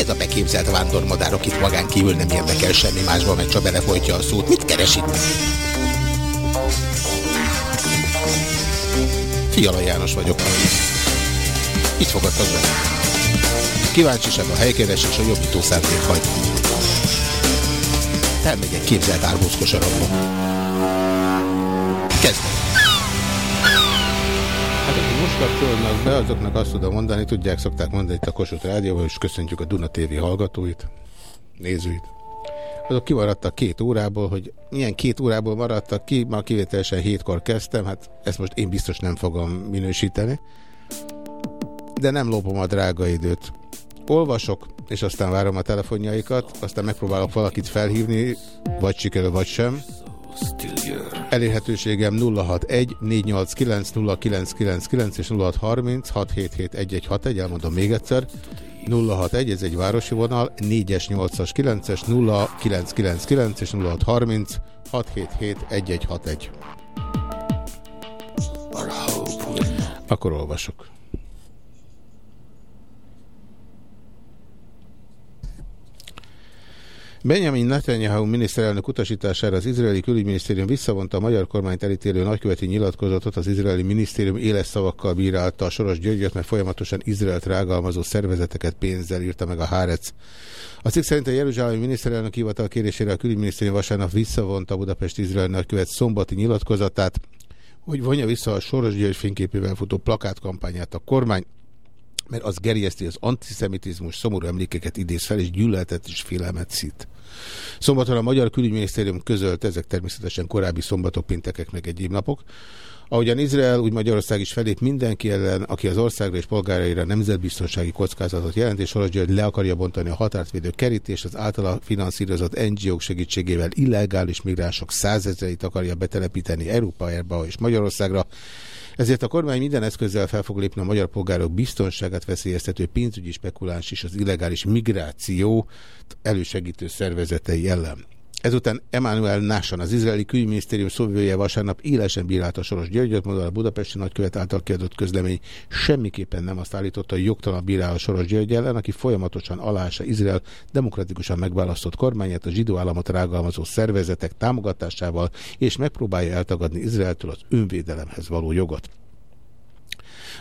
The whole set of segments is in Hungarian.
Ez a beképzelt vándormadár, akit magán kívül nem érdekel semmi másba, mert csak belefolytja a szót? Mit keres itt? Fiala János vagyok. Itt fogadtak be. Kíváncsiság a helykeresés a jobbító szándék hagy. Elmegyek képzelt árbózkos arabba. Kezdem. Kapcsolódnak be, azoknak azt tudom mondani, tudják, szokták mondani itt a Kossuth Rádióban, és köszöntjük a Duna TV hallgatóit, nézőit. Azok kimaradtak két órából, hogy milyen két órából maradtak ki, ma kivételesen hétkor kezdtem, hát ezt most én biztos nem fogom minősíteni, de nem lopom a drága időt. Olvasok, és aztán várom a telefonjaikat, aztán megpróbálok valakit felhívni, vagy sikerül, vagy sem. Elérhetőségem 061 489 0999 és 0630 677 elmondom még egyszer. 061, ez egy városi vonal, 4-es, 8-as, 9-es, 0999 és 0630 677 Akkor olvasok. Benjamin Netanyahu miniszterelnök utasítására az izraeli külügyminisztérium visszavonta a magyar kormányt elítélő nagyköveti nyilatkozatot, az izraeli minisztérium éles szavakkal bírálta a Soros Györgyöt, mert folyamatosan Izraelt rágalmazó szervezeteket pénzzel írta meg a Hárec. A cikk szerint a Jeruzsálemi miniszterelnök hivatal kérésére a külügyminisztérium vasárnap visszavonta Budapest izraeli nagykövet szombati nyilatkozatát, hogy vonja vissza a Soros György fényképével futó plakátkampányát a kormány, mert az gerjeszti az antiszemitizmus, szomorú emlékeket idéz fel, és gyűlöletet és félelmet szít. Szombaton a Magyar Külügyminisztérium közölt, ezek természetesen korábbi szombatok, péntekek meg egyéb napok, Ahogyan Izrael, úgy Magyarország is felép mindenki ellen, aki az országra és polgáraira nemzetbiztonsági kockázatot jelent, és Soros le akarja bontani a határtvédő kerítés, az általa finanszírozott NGO-k segítségével illegális migránsok százezreit akarja betelepíteni Európájába és Magyarországra, ezért a kormány minden eszközzel fel fog lépni a magyar polgárok biztonságát veszélyeztető pénzügyi spekuláns és az illegális migráció elősegítő szervezetei ellen. Ezután Emmanuel Nassan, az izraeli külügyminisztérium szóvivője vasárnap élesen bírálta Soros Györgyöt, mondva a budapesti nagykövet által kiadott közlemény semmiképpen nem azt állította, hogy jogtalan bírál a Soros György ellen, aki folyamatosan alása Izrael demokratikusan megválasztott kormányát a zsidó államot rágalmazó szervezetek támogatásával, és megpróbálja eltagadni Izraeltől az önvédelemhez való jogot.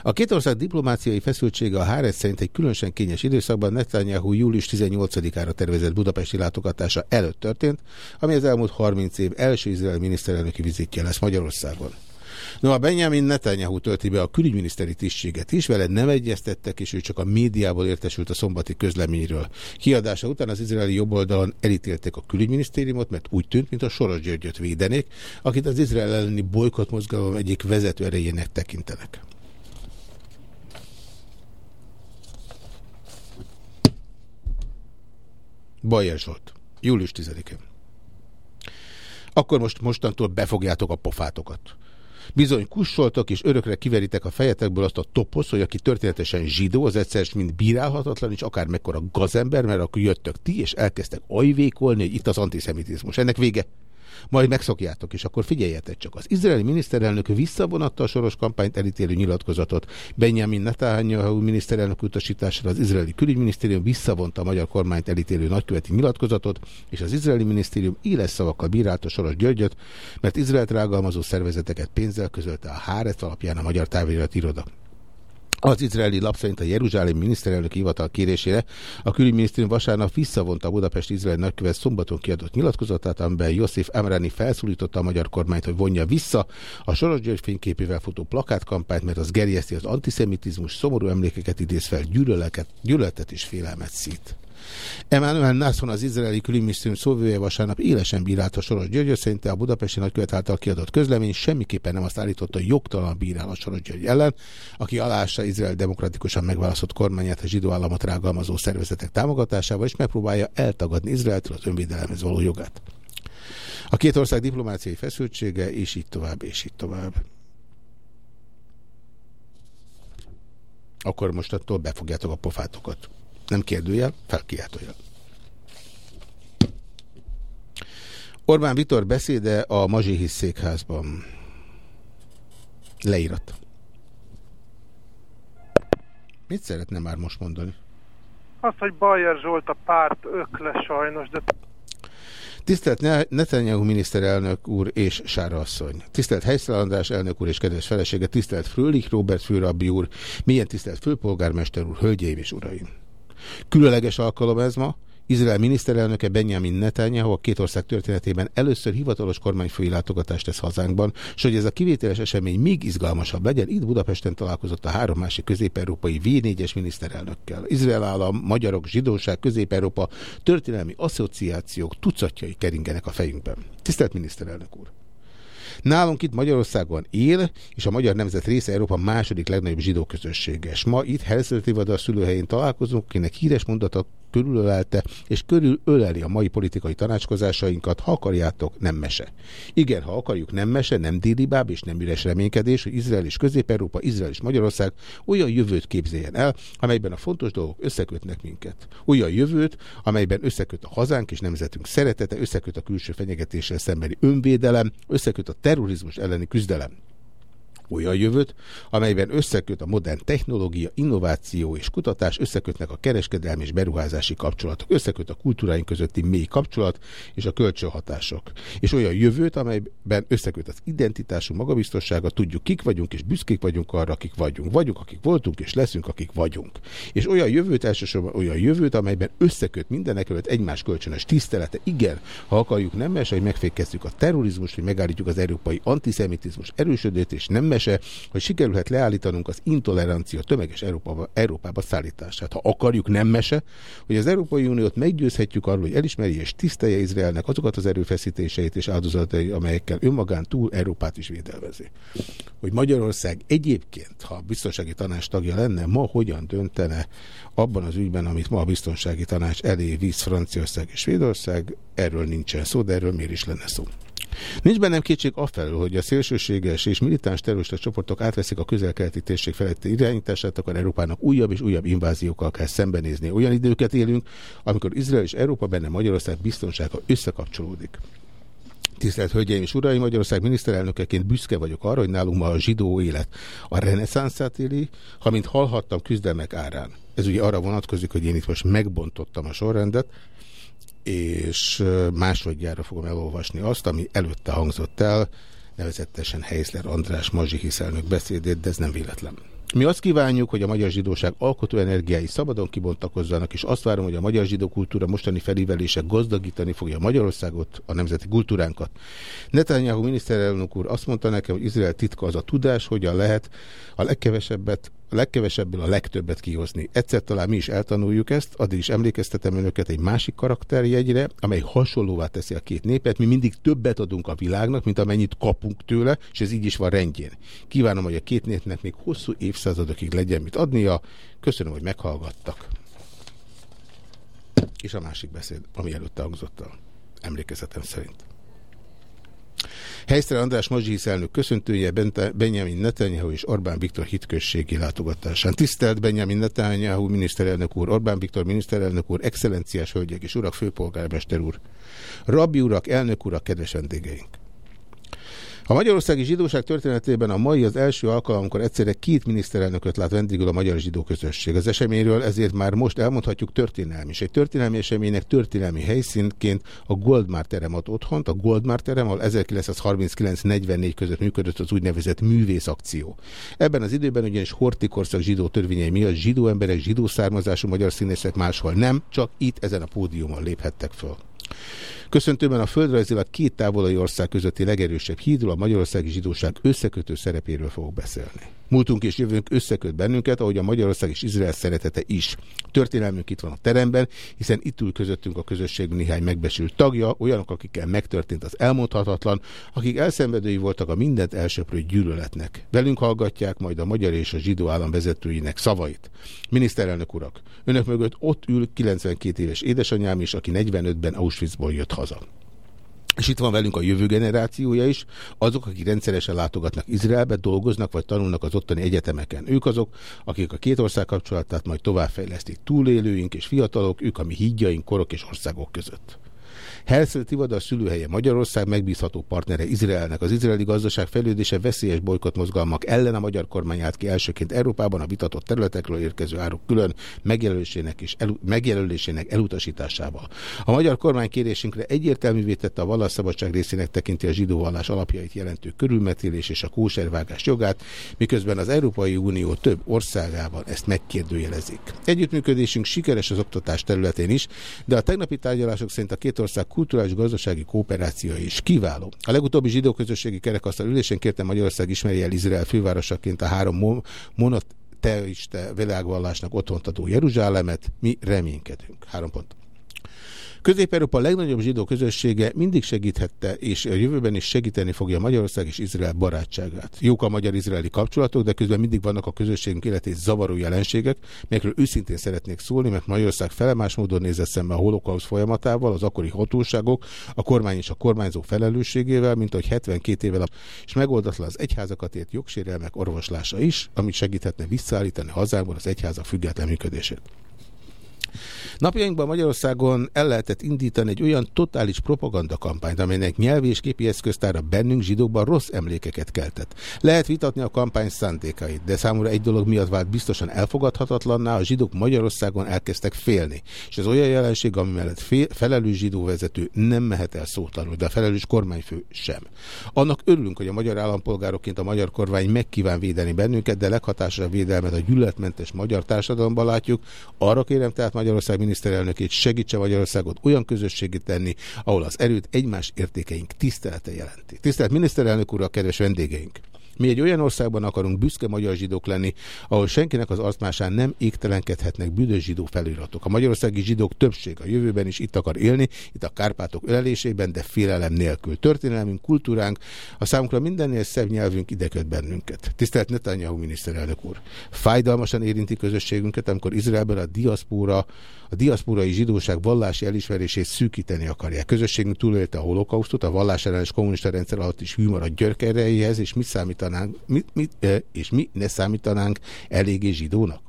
A két ország diplomáciai feszültsége a Hárez szerint egy különösen kényes időszakban Netanyahu július 18-ára tervezett budapesti látogatása előtt történt, ami az elmúlt 30 év első izraeli miniszterelnöki vizitje lesz Magyarországon. No, a Benjamin Netanyahu tölti be a külügyminiszteri tisztséget is, vele nem egyeztettek, és ő csak a médiából értesült a szombati közleményről. Kiadása után az izraeli jobboldalon elítélték a külügyminisztériumot, mert úgy tűnt, mint a Soros Györgyöt védenék, akit az izrael elleni bolykott mozgalom egyik vezető erejének tekintenek. Bajer Zsolt. Július 10-én. Akkor most mostantól befogjátok a pofátokat. Bizony kussoltok, és örökre kiveritek a fejetekből azt a toposz, hogy aki történetesen zsidó, az egyszer mind bírálhatatlan, és akár mekkora gazember, mert akkor jöttök ti, és elkezdtek ajvékolni, hogy itt az antiszemitizmus. Ennek vége majd megszokjátok, és akkor figyeljetek csak. Az izraeli miniszterelnök visszavonatta a soros kampányt elítélő nyilatkozatot. Benjamin Netanyahu miniszterelnök utasításra az izraeli külügyminisztérium visszavonta a magyar kormányt elítélő nagyköveti nyilatkozatot, és az izraeli minisztérium éles szavakkal bírálta Soros Györgyöt, mert Izraelt rágalmazó szervezeteket pénzzel közölte a Háret alapján a Magyar Távirat Iroda. Az izraeli lap szerint a Jeruzsálem miniszterelnök hivatal kérésére a külügyminisztérium vasárnap visszavonta a Budapest izraeli nagykövet szombaton kiadott nyilatkozatát, amiben Josif Emrani felszólította a magyar kormányt, hogy vonja vissza a Soros György fényképével futó plakátkampányt, mert az gerjeszti az antiszemitizmus, szomorú emlékeket idéz fel, gyűlöletet és félelmet szít. Emmanuel Nasson, az izraeli külügyminisztérium szóvője vasárnap élesen bírálta Soros Györgyöt, szerinte a budapesti nagykövet által kiadott közlemény semmiképpen nem azt állította, hogy jogtalan bírál a Soros György ellen, aki alássa Izrael demokratikusan megválasztott kormányát a zsidó államot rágalmazó szervezetek támogatásával, és megpróbálja eltagadni Izraeltől az önvédelemhez való jogát. A két ország diplomáciai feszültsége, és így tovább, és így tovább. Akkor most attól befogjátok a pofátokat. Nem kérdőjel, felkiáltójel. Orbán Vitor beszéde a Mazsihisz székházban. Leírat. Mit szeretne már most mondani? Az, hogy Bajer Zsolt a párt ökle sajnos, de... Tisztelt Netanyahu miniszterelnök úr és Sára asszony. Tisztelt Helyszál András elnök úr és kedves felesége. Tisztelt Frölich Robert főrabbi úr. Milyen tisztelt főpolgármester úr, hölgyeim és uraim. Különleges alkalom ez ma, Izrael miniszterelnöke Benjamin Netanyahu a két ország történetében először hivatalos kormányfői látogatást tesz hazánkban, és hogy ez a kivételes esemény még izgalmasabb legyen, itt Budapesten találkozott a három másik közép-európai V4-es miniszterelnökkel. Izrael állam, magyarok, zsidóság, közép-európa történelmi asszociációk tucatjai keringenek a fejünkben. Tisztelt miniszterelnök úr! Nálunk itt Magyarországon él, és a magyar nemzet része Európa második legnagyobb zsidó közössége. És ma itt Helszölti a szülőhelyén találkozunk, akinek híres mondata körülölelte, és körülöleli a mai politikai tanácskozásainkat, ha akarjátok, nem mese. Igen, ha akarjuk, nem mese, nem délibáb és nem üres reménykedés, hogy Izrael és Közép-Európa, Izrael és Magyarország olyan jövőt képzeljen el, amelyben a fontos dolgok összekötnek minket. Olyan jövőt, amelyben összeköt a hazánk és nemzetünk szeretete, összeköt a külső fenyegetéssel szembeni önvédelem, összeköt a terrorizmus elleni küzdelem olyan jövőt, amelyben összeköt a modern technológia, innováció és kutatás, összekötnek a kereskedelmi és beruházási kapcsolatok, összeköt a kultúráink közötti mély kapcsolat és a kölcsönhatások. És olyan jövőt, amelyben összeköt az identitásunk, magabiztossága, tudjuk kik vagyunk és büszkék vagyunk arra, akik vagyunk. Vagyunk, akik voltunk és leszünk, akik vagyunk. És olyan jövőt, elsősorban olyan jövőt, amelyben összeköt mindenek előtt egymás kölcsönös tisztelete. Igen, ha akarjuk nem mes, hogy megfékezzük a terrorizmust, hogy megállítjuk az európai antiszemitizmus erősödést, és nem mese, hogy sikerülhet leállítanunk az intolerancia tömeges Európába, Európába szállítását. Ha akarjuk, nem mese, hogy az Európai Uniót meggyőzhetjük arról, hogy elismerje és tisztelje Izraelnek azokat az erőfeszítéseit és áldozatai, amelyekkel önmagán túl Európát is védelmezi. Hogy Magyarország egyébként, ha a biztonsági tanács tagja lenne, ma hogyan döntene abban az ügyben, amit ma a biztonsági tanács elé visz Franciaország és Svédország, erről nincsen szó, de erről miért is lenne szó. Nincs bennem kétség afelől, hogy a szélsőséges és militáns terrorista csoportok átveszik a közel-keleti térség feletti irányítását, akkor Európának újabb és újabb inváziókkal kell szembenézni. Olyan időket élünk, amikor Izrael és Európa benne Magyarország biztonsága összekapcsolódik. Tisztelt Hölgyeim és Uraim, Magyarország miniszterelnökeként büszke vagyok arra, hogy nálunk ma a zsidó élet a reneszánszát éli, ha mint hallhattam küzdelmek árán. Ez ugye arra vonatkozik, hogy én itt most megbontottam a sorrendet, és másodjára fogom elolvasni azt, ami előtte hangzott el, nevezetesen Heisler András Mazsi hiszelnök beszédét, de ez nem véletlen. Mi azt kívánjuk, hogy a magyar zsidóság alkotó energiái szabadon kibontakozzanak, és azt várom, hogy a magyar zsidó kultúra mostani felívelése gazdagítani fogja Magyarországot, a nemzeti kultúránkat. Netanyahu miniszterelnök úr azt mondta nekem, hogy Izrael titka az a tudás, hogyan lehet a legkevesebbet a legkevesebből a legtöbbet kihozni. Egyszer talán mi is eltanuljuk ezt, addig is emlékeztetem önöket egy másik karakterjegyre, amely hasonlóvá teszi a két népet. Mi mindig többet adunk a világnak, mint amennyit kapunk tőle, és ez így is van rendjén. Kívánom, hogy a két népnek még hosszú évszázadokig legyen mit adnia. Köszönöm, hogy meghallgattak. És a másik beszéd, ami előtte hangzott a emlékezetem szerint. Helyszere András Mazsihisz elnök köszöntője Benjamin Netanyahu és Orbán Viktor hitközségi látogatásán. Tisztelt Benjamin Netanyahu miniszterelnök úr, Orbán Viktor miniszterelnök úr, excellenciás hölgyek és urak, főpolgármester úr, rabbi urak, elnök urak, kedves vendégeink! A magyarországi zsidóság történetében a mai az első alkalom, amikor egyszerre két miniszterelnököt lát vendégül a magyar zsidó közösség. Az eseményről ezért már most elmondhatjuk történelmi. És egy történelmi eseménynek történelmi helyszínként a Goldmár terem ad otthont. A Goldmár terem, ahol 1939-44 között működött az úgynevezett művészakció. Ebben az időben ugyanis hortikorszak zsidó törvényei miatt zsidó emberek, zsidó származású magyar színészek máshol nem, csak itt ezen a pódiumon léphettek föl. Köszöntőben a földrajzilag két távolai ország közötti legerősebb hídról a magyarországi zsidóság összekötő szerepéről fogok beszélni. Múltunk és jövőnk összeköt bennünket, ahogy a Magyarország és Izrael szeretete is. Történelmünk itt van a teremben, hiszen itt ül közöttünk a közösség néhány megbesült tagja, olyanok, akikkel megtörtént az elmondhatatlan, akik elszenvedői voltak a mindent elsöprő gyűlöletnek. Velünk hallgatják majd a magyar és a zsidó állam vezetőinek szavait. Miniszterelnök urak, önök mögött ott ül 92 éves édesanyám is, aki 45-ben Auschwitzból jött haza. És itt van velünk a jövő generációja is, azok, akik rendszeresen látogatnak Izraelbe, dolgoznak vagy tanulnak az ottani egyetemeken. Ők azok, akik a két ország kapcsolatát majd továbbfejlesztik. Túlélőink és fiatalok, ők a mi hídjaink, korok és országok között. Herzl Tivadar szülőhelye Magyarország megbízható partnere Izraelnek. Az izraeli gazdaság fejlődése veszélyes bolykott ellen a magyar kormány állt ki elsőként Európában a vitatott területekről érkező áruk külön megjelölésének és el, megjelölésének elutasításával. A magyar kormány kérésünkre egyértelművé tette a vallásszabadság részének tekinti a zsidó vallás alapjait jelentő körülmetélés és a kóservágás jogát, miközben az Európai Unió több országában ezt megkérdőjelezik. Együttműködésünk sikeres az oktatás területén is, de a tegnapi tárgyalások szerint a két ország kulturális-gazdasági kooperációja is kiváló. A legutóbbi zsidó közösségi kerekasztal ülésén kérte Magyarország ismerje el Izrael fővárosaként a három monot teiste világvallásnak otthont adó Jeruzsálemet, mi reménykedünk. Három pont. Közép-Európa legnagyobb zsidó közössége mindig segíthette, és a jövőben is segíteni fogja Magyarország és Izrael barátságát. Jók a magyar-izraeli kapcsolatok, de közben mindig vannak a közösségünk életét zavaró jelenségek, melyekről őszintén szeretnék szólni, mert Magyarország felemás módon nézett szembe a holokausz folyamatával, az akkori hatóságok, a kormány és a kormányzó felelősségével, mint ahogy 72 évvel és megoldatlan az egyházakat ért jogsérelmek orvoslása is, amit segíthetne visszaállítani hazánkban az egyháza független működését. Napjainkban Magyarországon el lehetett indítani egy olyan totális propagandakampányt, amelynek nyelvi és képi eszköztára bennünk zsidókban rossz emlékeket keltett. Lehet vitatni a kampány szándékait, de számomra egy dolog miatt vált biztosan elfogadhatatlanná, a zsidók Magyarországon elkezdtek félni. És ez olyan jelenség, ami mellett fél, felelős zsidó vezető nem mehet el szótlanul, de a felelős kormányfő sem. Annak örülünk, hogy a magyar állampolgárokként a magyar kormány megkíván védeni bennünket, de leghatásosabb védelmet a gyűlöletmentes magyar társadalomban látjuk. Arra kérem tehát Magyarország miniszterelnökét segítse Magyarországot olyan közösségi tenni, ahol az erőt egymás értékeink tisztelete jelenti. Tisztelt miniszterelnök úr, a kedves vendégeink! Mi egy olyan országban akarunk büszke magyar zsidók lenni, ahol senkinek az arcmásán nem égtelenkedhetnek büdös zsidó feliratok. A magyarországi zsidók többség a jövőben is itt akar élni, itt a Kárpátok ölelésében, de félelem nélkül. Történelmünk, kultúránk, a számunkra mindennél szebb nyelvünk ideköt bennünket. Tisztelt Netanyahu miniszterelnök úr! Fájdalmasan érinti közösségünket, amikor Izraelben a diaszpóra a diaszporai zsidóság vallási elismerését szűkíteni akarják. Közösségünk túlélte a holokausztot, a vallásellenes kommunista rendszer alatt is hű a györkereihez, és mit számítanánk, mit, mit, és mi ne számítanánk eléggé zsidónak?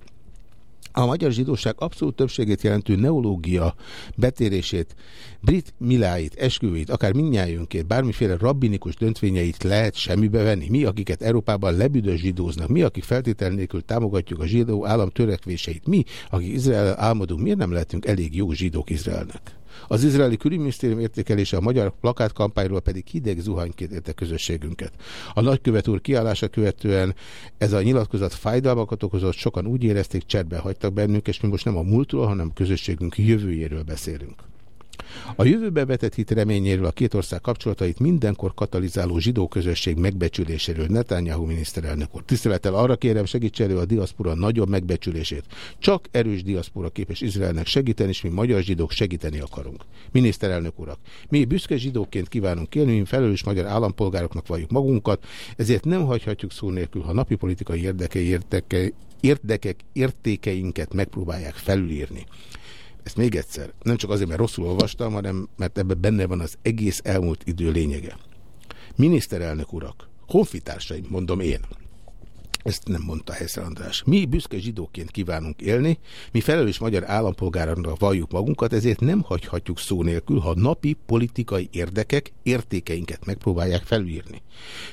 A magyar zsidóság abszolút többségét jelentő neológia betérését, brit miláit, esküvét, akár mindnyájunkét, bármiféle rabbinikus döntvényeit lehet semmibe venni. Mi, akiket Európában lebüdös zsidóznak, mi, akik feltétel nélkül támogatjuk a zsidó állam törekvéseit, mi, akik Izrael álmodunk, miért nem lehetünk elég jó zsidók Izraelnek? Az izraeli külügyminisztérium értékelése a magyar plakátkampányról pedig hideg zuhanyként érte közösségünket. A nagykövet úr kiállása követően ez a nyilatkozat fájdalmakat okozott, sokan úgy érezték, cserben hagytak bennünk, és mi most nem a múltról, hanem közösségünk jövőjéről beszélünk. A jövőbe vetett hit reményéről a két ország kapcsolatait mindenkor katalizáló zsidó közösség megbecsüléséről Netanyahu miniszterelnök úr. Tisztelettel arra kérem segíts elő a diaszpora nagyobb megbecsülését. Csak erős diaszpora képes Izraelnek segíteni, és mi magyar zsidók segíteni akarunk. Miniszterelnök urak, mi büszke zsidóként kívánunk élni, mi felelős magyar állampolgároknak valljuk magunkat, ezért nem hagyhatjuk szó nélkül, ha napi politikai érdekei érteke, érdekek, értékeinket megpróbálják felülírni. Ezt még egyszer, nem csak azért, mert rosszul olvastam, hanem mert ebben benne van az egész elmúlt idő lényege. Miniszterelnök urak, honfitársaim, mondom én, ezt nem mondta Heszel András. Mi büszke zsidóként kívánunk élni, mi felelős magyar állampolgárokra valljuk magunkat, ezért nem hagyhatjuk szó nélkül, ha napi politikai érdekek értékeinket megpróbálják felülírni.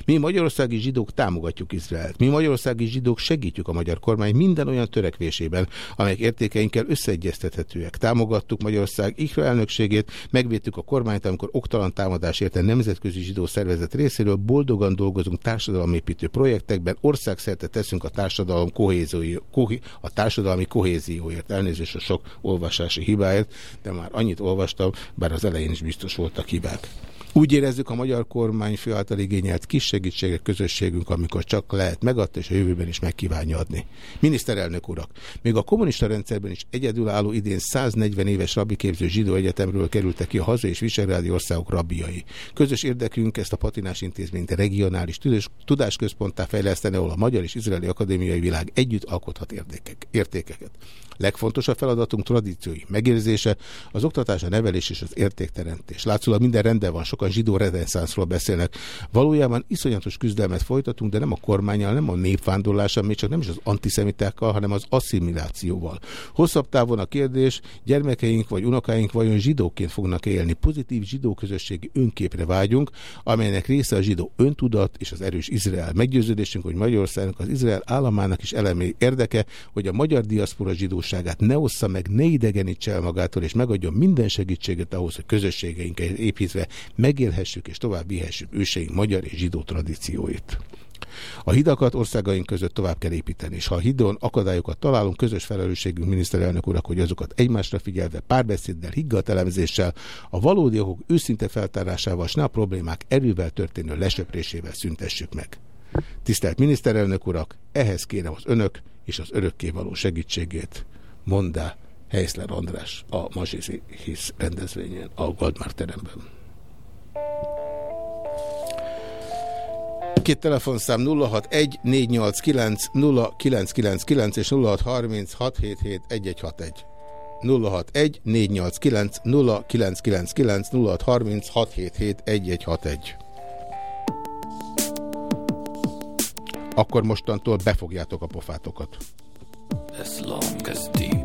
Mi magyarországi zsidók támogatjuk Izraelt. Mi magyarországi zsidók segítjük a magyar kormány minden olyan törekvésében, amelyek értékeinkkel összeegyeztethetőek. Támogattuk Magyarország ikra elnökségét, megvédtük a kormányt, amikor oktalan támadás érte nemzetközi zsidó szervezet részéről, boldogan dolgozunk társadalomépítő projektekben, országszerte ígéretet teszünk a társadalom kohézió, kohé, a társadalmi kohézióért. Elnézést a sok olvasási hibáért, de már annyit olvastam, bár az elején is biztos voltak hibák. Úgy érezzük, a magyar kormány fő által igényelt kis segítségek közösségünk, amikor csak lehet megadta, és a jövőben is megkívánja adni. Miniszterelnök urak, még a kommunista rendszerben is egyedülálló idén 140 éves rabiképző zsidó egyetemről kerültek ki a haza és visegrádi országok rabbiai. Közös érdekünk ezt a patinás intézményt regionális tudásközponttá fejleszteni, ahol a magyar és izraeli akadémiai világ együtt alkothat érdekek, értékeket. Legfontosabb feladatunk tradíciói megérzése, az oktatás, a nevelés és az értékteremtés. Látszólag minden rendben van, sokan zsidó reneszánszról beszélnek. Valójában iszonyatos küzdelmet folytatunk, de nem a kormányjal, nem a népvándorlással, még csak nem is az antiszemitákkal, hanem az asszimilációval. Hosszabb távon a kérdés, gyermekeink vagy unokáink vajon zsidóként fognak élni. Pozitív zsidó közösségi önképre vágyunk, amelynek része a zsidó öntudat és az erős Izrael. Meggyőződésünk, hogy Magyarországnak az Izrael államának is elemé érdeke, hogy a magyar diaszpora zsidóságát ne ossza meg, ne idegenítse el magától, és megadjon minden segítséget ahhoz, hogy közösségeinket építve megélhessük és tovább vihessük őseink magyar és zsidó tradícióit. A hidakat országaink között tovább kell építeni, és ha a hidon akadályokat találunk, közös felelősségünk miniszterelnök urak, hogy azokat egymásra figyelve, párbeszéddel, higgadt elemzéssel, a valódi okok őszinte feltárásával, s ne a problémák erővel történő lesöprésével szüntessük meg. Tisztelt miniszterelnök urak, ehhez kérem az önök és az örökkévaló segítségét. Mondá Heiszler András a Mazsizi Hisz rendezvényen, a Goldmar teremben. Két telefonszám 061 489 0999 és 0636771161. 061 489 0999 0636771161. Akkor mostantól befogjátok a pofátokat. As long as deep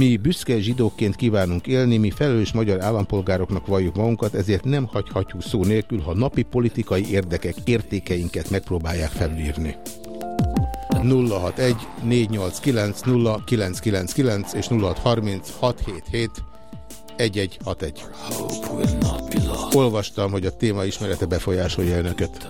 mi büszke zsidóként kívánunk élni, mi felelős magyar állampolgároknak valljuk magunkat, ezért nem hagyhatjuk szó nélkül, ha napi politikai érdekek, értékeinket megpróbálják felülírni. 061 489 0999 és 0630 677 1161. Olvastam, hogy a téma ismerete befolyásolja önöket.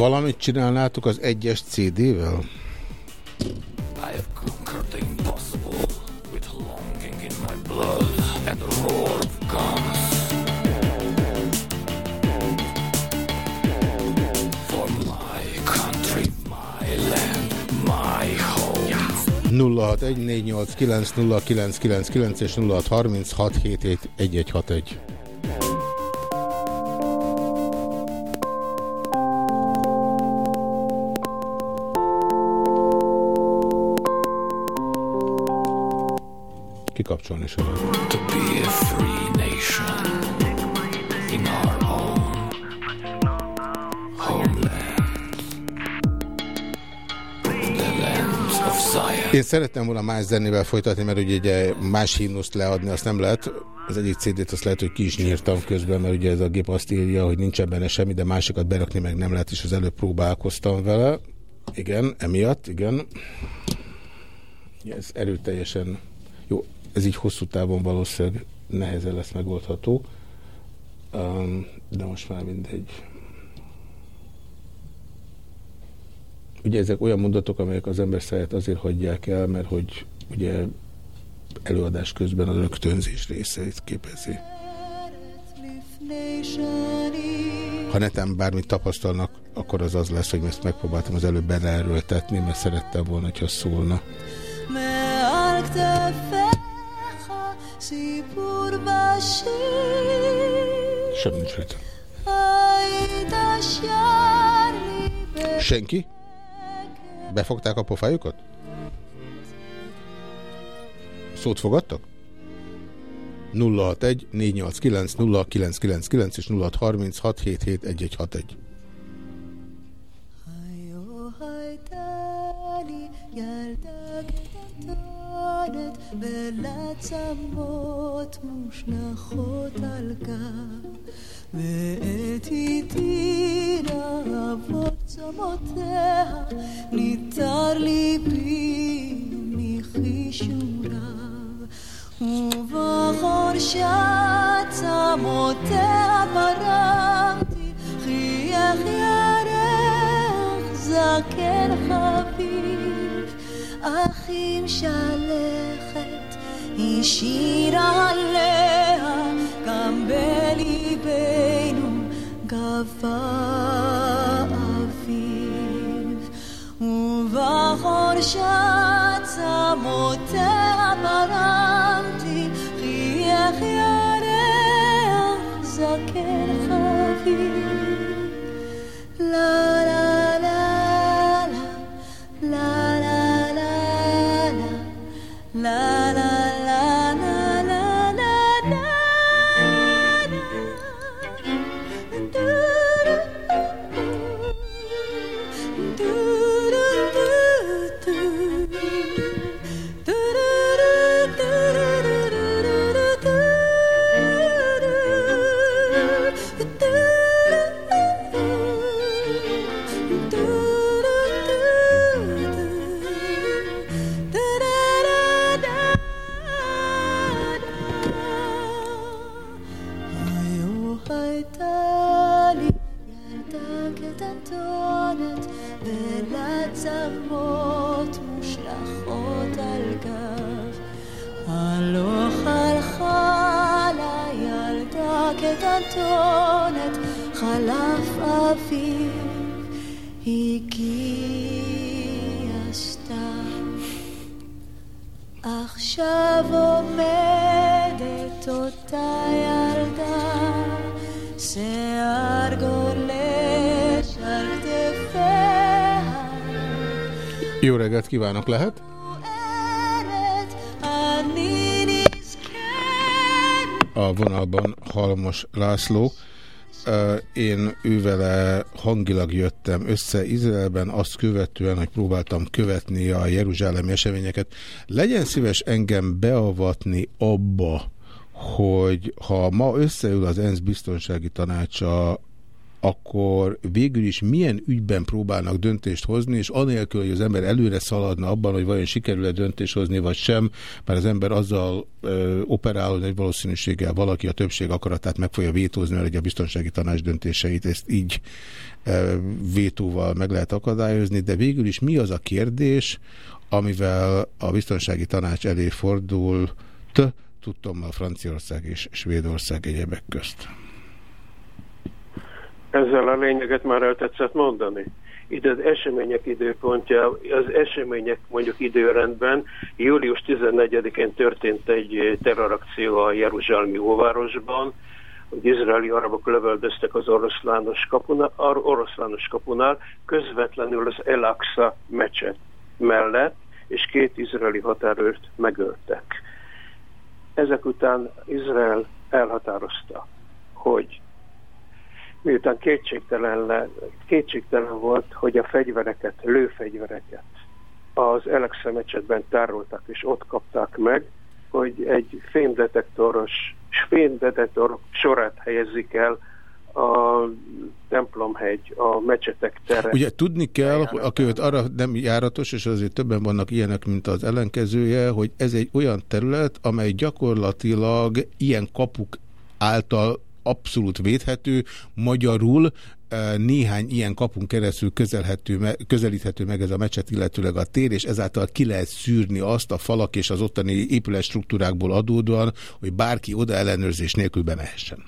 Valamit csinálnátok az egyes CD-vel? nulla hat egy és nulla hat harminc hat hét egy egy hat egy kikapcsolni se To be a free nation in our own homeland. The lands of Zion. Én szerettem volna más zenével folytatni, mert ugye, ugye más himnuszt leadni azt nem lehet. Az egyik CD-t azt lehet, hogy ki is nyírtam közben, mert ugye ez a gép azt írja, hogy nincs benne semmi, de másikat berakni meg nem lehet, és az előbb próbálkoztam vele. Igen, emiatt, igen. Ez erőteljesen jó, ez így hosszú távon valószínűleg nehezen lesz megoldható, de most már mindegy. Ugye ezek olyan mondatok, amelyek az ember száját azért hagyják el, mert hogy ugye előadás közben a rögtönzés részeit képezi. Ha netem bármit tapasztalnak, akkor az az lesz, hogy ezt megpróbáltam az előbb beleerőltetni, mert szerettem volna, hogyha szólna. Semmi nincs rajta. Senki? Befogták a pofájukat? Szót fogadtak? 061 489 0999 és 0636 771161. ולצמות מושלכות על גב ואת איתי רבות צומותיה ניתר ליבי מחישורה. ובחורשת צמותיה ברמתי חייך ירח זקן חביב אך אם שלכת השאירה עליה גם בליבנו גבה אביב. ובחורשת צמותיה ברמתי חייך ירח זקן חביב. לה לה love. Reggelt kívánok, lehet? a vonalban Halmos László. Én ővele hangilag jöttem össze Izraelben, azt követően, hogy próbáltam követni a jeruzsálemi eseményeket. Legyen szíves engem beavatni abba, hogy ha ma összeül az ENSZ biztonsági tanácsa akkor végül is milyen ügyben próbálnak döntést hozni, és anélkül, hogy az ember előre szaladna abban, hogy vajon sikerül-e döntést hozni, vagy sem, mert az ember azzal ö, operál, hogy valószínűséggel valaki a többség akaratát meg fogja vétózni, mert a biztonsági tanács döntéseit ezt így ö, vétóval meg lehet akadályozni, de végül is mi az a kérdés, amivel a biztonsági tanács elé fordul, tudtom a Franciaország és Svédország egyebek közt. Ezzel a lényeget már el tetszett mondani. Itt az események időpontja, az események mondjuk időrendben július 14-én történt egy terrorakció a Jeruzsálmi óvárosban, hogy izraeli arabok lövöldöztek az oroszlános kapunál, oroszlános kapunál közvetlenül az El-Aqsa mecset mellett, és két izraeli határőrt megöltek. Ezek után Izrael elhatározta, hogy miután kétségtelen, le, kétségtelen volt, hogy a fegyvereket, lőfegyvereket az Elexemecsetben tároltak, és ott kapták meg, hogy egy fémdetektoros, fémdetektor sorát helyezik el a templomhegy, a mecsetek tere. Ugye tudni kell, aki arra nem járatos, és azért többen vannak ilyenek, mint az ellenkezője, hogy ez egy olyan terület, amely gyakorlatilag ilyen kapuk által abszolút védhető, magyarul néhány ilyen kapunk keresztül közelhető, közelíthető meg ez a mecset, illetőleg a tér, és ezáltal ki lehet szűrni azt a falak és az ottani épület struktúrákból adódóan, hogy bárki oda ellenőrzés nélkül bemehessen.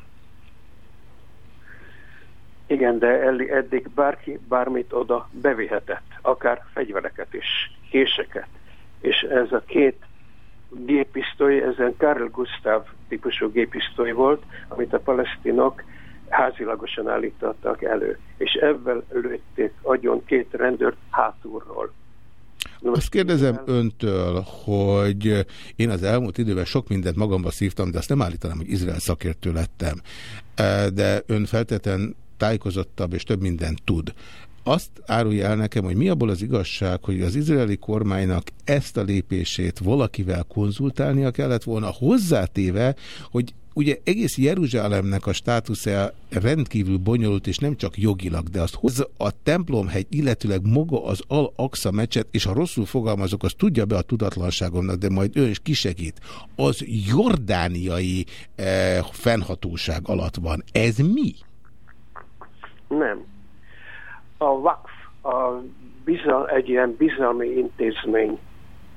Igen, de eddig bárki bármit oda bevihetett, akár fegyvereket is, késeket. És ez a két gépisztoly, ezen Karl Gustav típusú gépisztoly volt, amit a palesztinok házilagosan állítottak elő, és ebben lőtték agyon két rendőrt hátulról. Azt kérdezem öntől, hogy én az elmúlt időben sok mindent magamba szívtam, de azt nem állítanám, hogy Izrael szakértő lettem. De ön feltétlen tájékozottabb és több mindent tud. Azt árulja el nekem, hogy mi abból az igazság, hogy az izraeli kormánynak ezt a lépését valakivel konzultálnia kellett volna, hozzátéve, hogy ugye egész Jeruzsálemnek a státusza rendkívül bonyolult, és nem csak jogilag, de azt hozza a templomhegy, illetőleg maga az Al-Aqsa meccset, és ha rosszul fogalmazok, az tudja be a tudatlanságomnak, de majd ő is kisegít. Az jordániai eh, fennhatóság alatt van. Ez mi? Nem. A WAKF a bizal, egy ilyen bizalmi intézmény,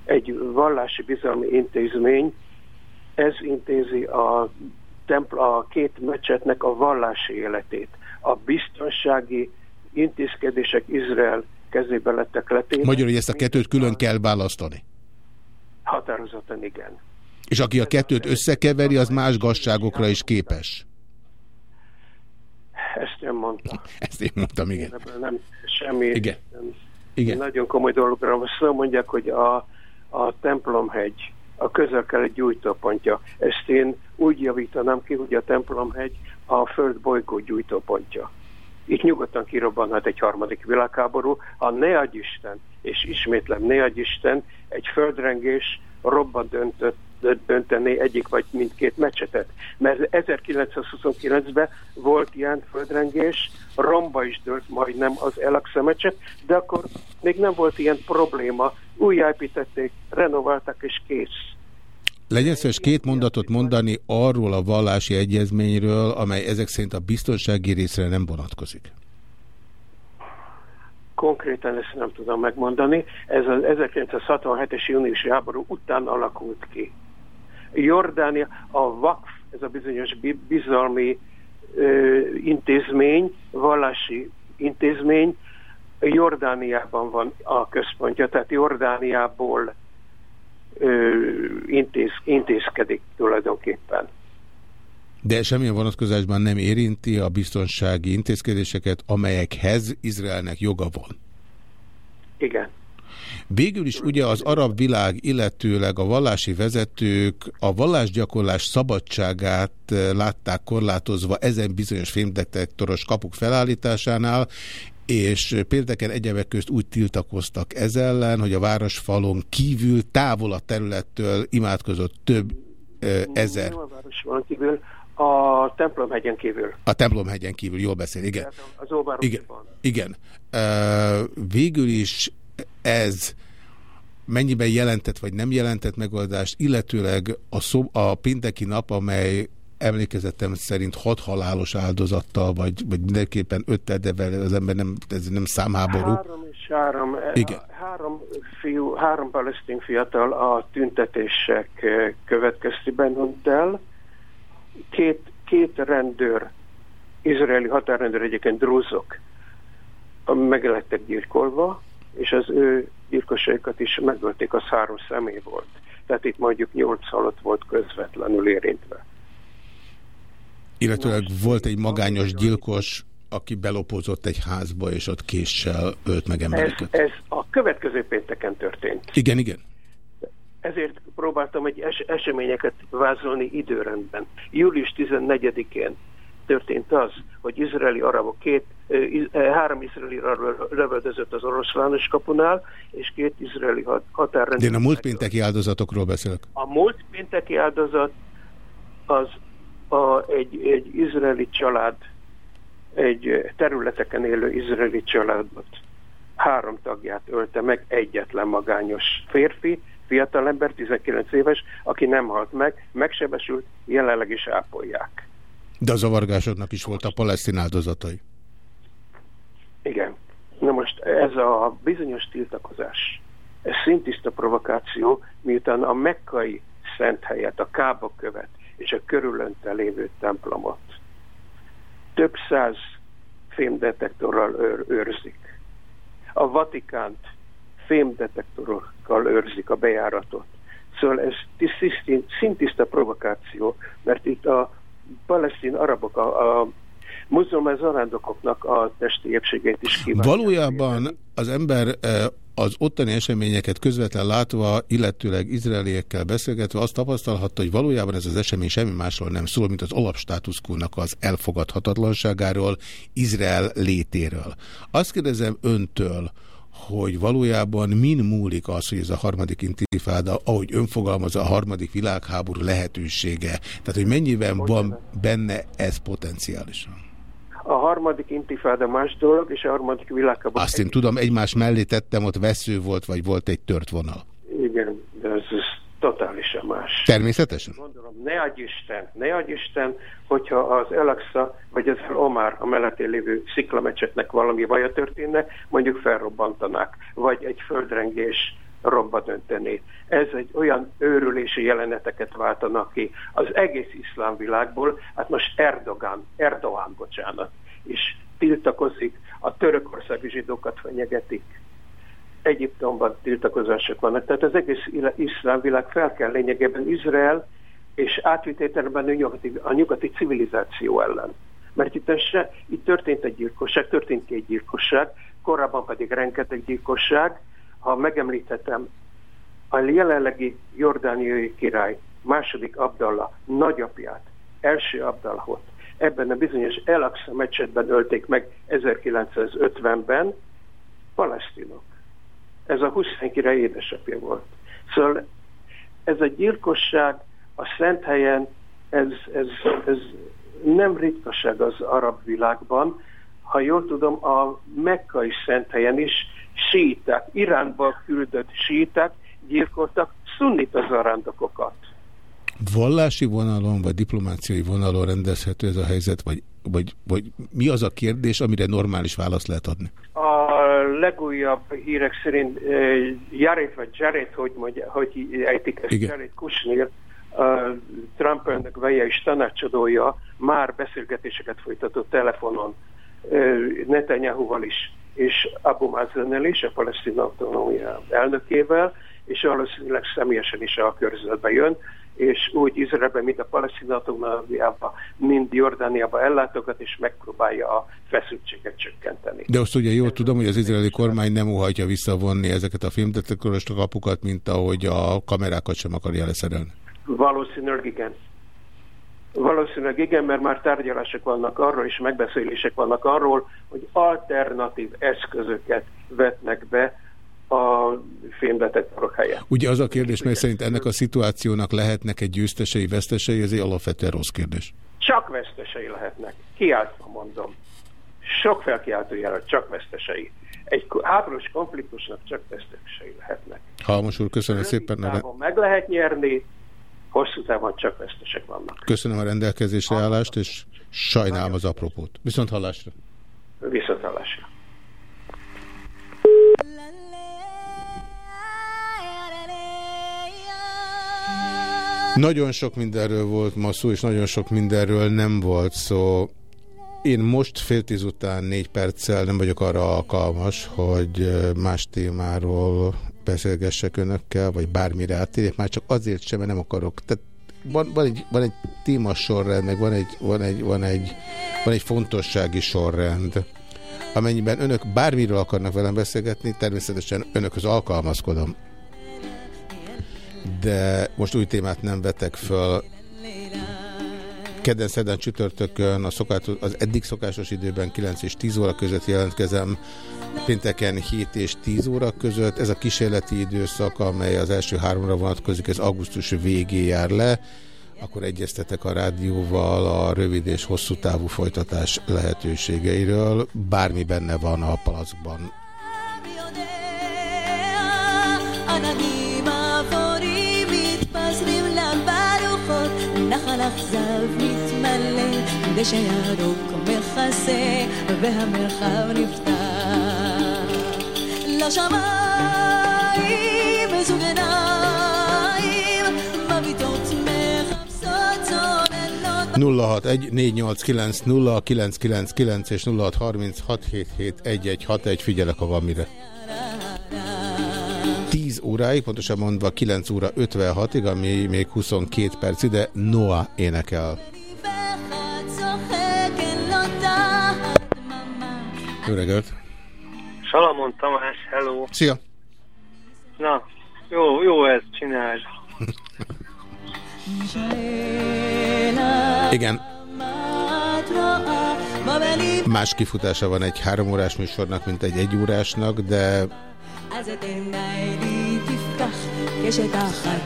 egy vallási bizalmi intézmény, ez intézi a, templ a két mecsetnek a vallási életét. A biztonsági intézkedések Izrael kezébe lettek letéve. Magyarul, hogy ezt a kettőt külön kell választani? Határozottan igen. És aki a kettőt összekeveri, az más gazságokra is képes? Ezt nem mondta. Ezt én mondtam, igen. Nem, nem semmi. Igen. Nem, igen. Nagyon komoly dologra. Most mondják, hogy a, a templomhegy a közel-kelet gyújtópontja. Ezt én úgy javítanám ki, hogy a templomhegy a föld bolygó gyújtópontja. Itt nyugodtan kirobbanhat egy harmadik világháború, ha ne adj Isten, és ismétlem, ne adj Isten, egy földrengés robban döntött, dönteni egyik vagy mindkét meccsetet. Mert 1929-ben volt ilyen földrengés, romba is dölt majdnem az Elaxa meccset, de akkor még nem volt ilyen probléma. Újjáépítették, renoválták és kész. Legyen szíves két mondatot mondani arról a vallási egyezményről, amely ezek szerint a biztonsági részre nem vonatkozik. Konkrétan ezt nem tudom megmondani. Ez az 1967-es júniusi háború után alakult ki. Jordánia, a VAKF, ez a bizonyos bizalmi ö, intézmény, vallási intézmény, Jordániában van a központja, tehát Jordániából ö, intéz, intézkedik tulajdonképpen. De semmilyen vonatkozásban nem érinti a biztonsági intézkedéseket, amelyekhez Izraelnek joga van. Igen. Végül is ugye az arab világ, illetőleg a vallási vezetők a vallásgyakorlás szabadságát látták korlátozva ezen bizonyos fémdetektoros kapuk felállításánál, és pénteken egyebek közt úgy tiltakoztak ez ellen, hogy a városfalon kívül, távol a területtől imádkozott több ö, ezer. Nem a városfalon kívül, a templomhegyen kívül. A templomhegyen kívül, jól beszél, igen. Az igen, igen. Uh, végül is ez mennyiben jelentett vagy nem jelentett megoldást, illetőleg a, szó, a pénteki nap, amely emlékezetem szerint hat halálos áldozattal, vagy, vagy mindenképpen öttel, de az ember nem, ez nem számháború. Három és három, e, Igen. három, fiú, három palesztin fiatal a tüntetések e, következtében hunyt el. Két, két rendőr, izraeli határrendőr egyébként drúzok, meg lettek gyilkolva, és az ő gyilkosaikat is megölték, az három személy volt. Tehát itt mondjuk nyolc halott volt közvetlenül érintve. Illetőleg volt egy magányos gyilkos, aki belopózott egy házba, és ott késsel ölt meg embereket. Ez, ez a következő pénteken történt. Igen, igen. Ezért próbáltam egy es eseményeket vázolni időrendben. Július 14-én történt az, hogy izraeli arabok két, három izraeli arab lövöldözött az oroszlános kapunál, és két izraeli határrendőr. Én a múlt pénteki áldozatokról beszélek. A múlt pénteki áldozat az a, egy, egy izraeli család, egy területeken élő izraeli családot három tagját ölte meg egyetlen magányos férfi, fiatalember, 19 éves, aki nem halt meg, megsebesült, jelenleg is ápolják. De a zavargásoknak is volt a palesztin áldozatai. Igen. Na most ez a bizonyos tiltakozás, ez szintiszta provokáció, miután a mekkai szent helyet, a Kába követ és a körülönte lévő templomot több száz fémdetektorral őr, őrzik. A Vatikánt fémdetektorokkal őrzik a bejáratot. Szóval ez szintiszta provokáció, mert itt a palesztin arabok, a, a muzulmán zarándokoknak a testi épségét is kívánják. Valójában az ember az ottani eseményeket közvetlen látva, illetőleg izraeliekkel beszélgetve azt tapasztalhatta, hogy valójában ez az esemény semmi másról nem szól, mint az alapstátuszkónak az elfogadhatatlanságáról, Izrael létéről. Azt kérdezem öntől, hogy valójában min múlik az, hogy ez a harmadik intifáda, ahogy önfogalmaz a harmadik világháború lehetősége. Tehát, hogy mennyiben van benne ez potenciálisan? A harmadik intifáda más dolog, és a harmadik világháború... Azt én tudom, egymás mellé tettem, ott vesző volt, vagy volt egy tört vonal. Igen, de ez, ez totálisan más. Természetesen? Gondolom, ne adj Isten, ne adj Isten, hogyha az Alexa vagy az Omar a mellettén lévő sziklamecsetnek valami vaja történne, mondjuk felrobbantanák, vagy egy földrengés robba dönteni. Ez egy olyan őrülési jeleneteket váltanak ki az egész iszlám világból, hát most Erdogan, Erdogan, bocsánat, és tiltakozik, a törökországi zsidókat fenyegetik, Egyiptomban tiltakozások vannak. Tehát az egész iszlám világ fel kell lényegében Izrael és átvitételben a nyugati, a nyugati civilizáció ellen. Mert itt, se, itt történt egy gyilkosság, történt egy gyilkosság, korábban pedig rengeteg gyilkosság. Ha megemlíthetem, a jelenlegi jordániai király, második Abdallah nagyapját, első Abdallahot, ebben a bizonyos El Aqsa meccsetben ölték meg 1950-ben palesztinok. Ez a Hussein király édesapja volt. Szóval ez a gyilkosság a szent helyen, ez, ez, ez nem ritkaság az arab világban. Ha jól tudom, a mekkai szent helyen is síták, Iránba küldött síták gyilkoltak szunnita zarándokokat. Vallási vonalon, vagy diplomáciai vonalon rendezhető ez a helyzet, vagy, vagy, vagy mi az a kérdés, amire normális választ lehet adni? A legújabb hírek szerint uh, Jared vagy Jared, hogy, mondja, hogy ejtik ezt. Jared Kushner, Trump elnök veje és tanácsadója már beszélgetéseket folytatott telefonon Netanyahu-val is, és Abu Mazennel is, a palesztin autonómia elnökével, és valószínűleg személyesen is a körzetbe jön, és úgy Izraelben, mint a palesztin autonómiában, mind Jordániában ellátogat, és megpróbálja a feszültséget csökkenteni. De azt ugye jól tudom, hogy az izraeli kormány nem óhajtja visszavonni ezeket a filmdetektoros kapukat, mint ahogy a kamerákat sem akarja leszerelni. Valószínűleg igen. Valószínűleg igen, mert már tárgyalások vannak arról, és megbeszélések vannak arról, hogy alternatív eszközöket vetnek be a filmdetektorok helyett. Ugye az a kérdés, mely szerint ennek a szituációnak lehetnek egy győztesei, vesztesei, ez egy alapvetően rossz kérdés. Csak vesztesei lehetnek. Kiáltva mondom. Sok felkiáltó jelölt, csak vesztesei. Egy háborús konfliktusnak csak vesztesei lehetnek. Halmos úr, köszönöm Rövid szépen. Meg lehet nyerni, hosszú távon csak vesztesek vannak. Köszönöm a rendelkezésre állást, és sajnálom az apropót. Viszont hallásra. Viszont hallásra. Nagyon sok mindenről volt ma szó, és nagyon sok mindenről nem volt szó. Én most fél tíz után négy perccel nem vagyok arra alkalmas, hogy más témáról beszélgessek önökkel, vagy bármire átérjek, már csak azért sem, mert nem akarok. Tehát van, van, egy, van egy témasorrend, meg van egy, van, egy, van, egy, van egy fontossági sorrend. Amennyiben önök bármiről akarnak velem beszélgetni, természetesen önökhöz alkalmazkodom de most új témát nem vetek föl. Kedden, szerdán, csütörtökön a szokás, az eddig szokásos időben 9 és 10 óra között jelentkezem, pénteken 7 és 10 óra között. Ez a kísérleti időszak, amely az első háromra vonatkozik, ez augusztus végé jár le. Akkor egyeztetek a rádióval a rövid és hosszú távú folytatás lehetőségeiről. Bármi benne van a palackban. 061 אכזב מתמלא, דשא ירוק מכסה, והמרחב נפתח. לשמיים זוג עיניים, מביטות מחפשות צוללות. 061 és 0636771161 figyelek, ha van mire. 10 óráig, pontosan mondva 9 óra 56-ig, ami még 22 perc ide, Noah énekel. Jó reggelt! Salamon Tamás, hello! Szia! Na, jó, jó ezt csinálj. Igen. Más kifutása van egy három órás műsornak, mint egy egy órásnak, de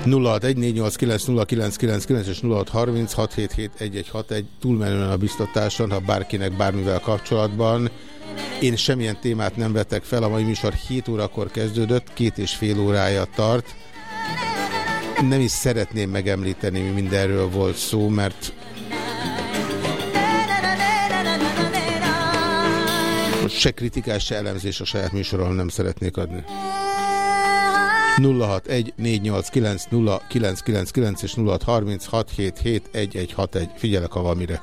0614890999 és 0636771161 túlmenően a biztatáson, ha bárkinek bármivel kapcsolatban. Én semmilyen témát nem vetek fel, a mai műsor 7 órakor kezdődött, két és fél órája tart. Nem is szeretném megemlíteni, mi mindenről volt szó, mert se kritikás, se elemzés a saját műsorról nem szeretnék adni. 0614890999 és 0636771161. Figyelek, ha valamire.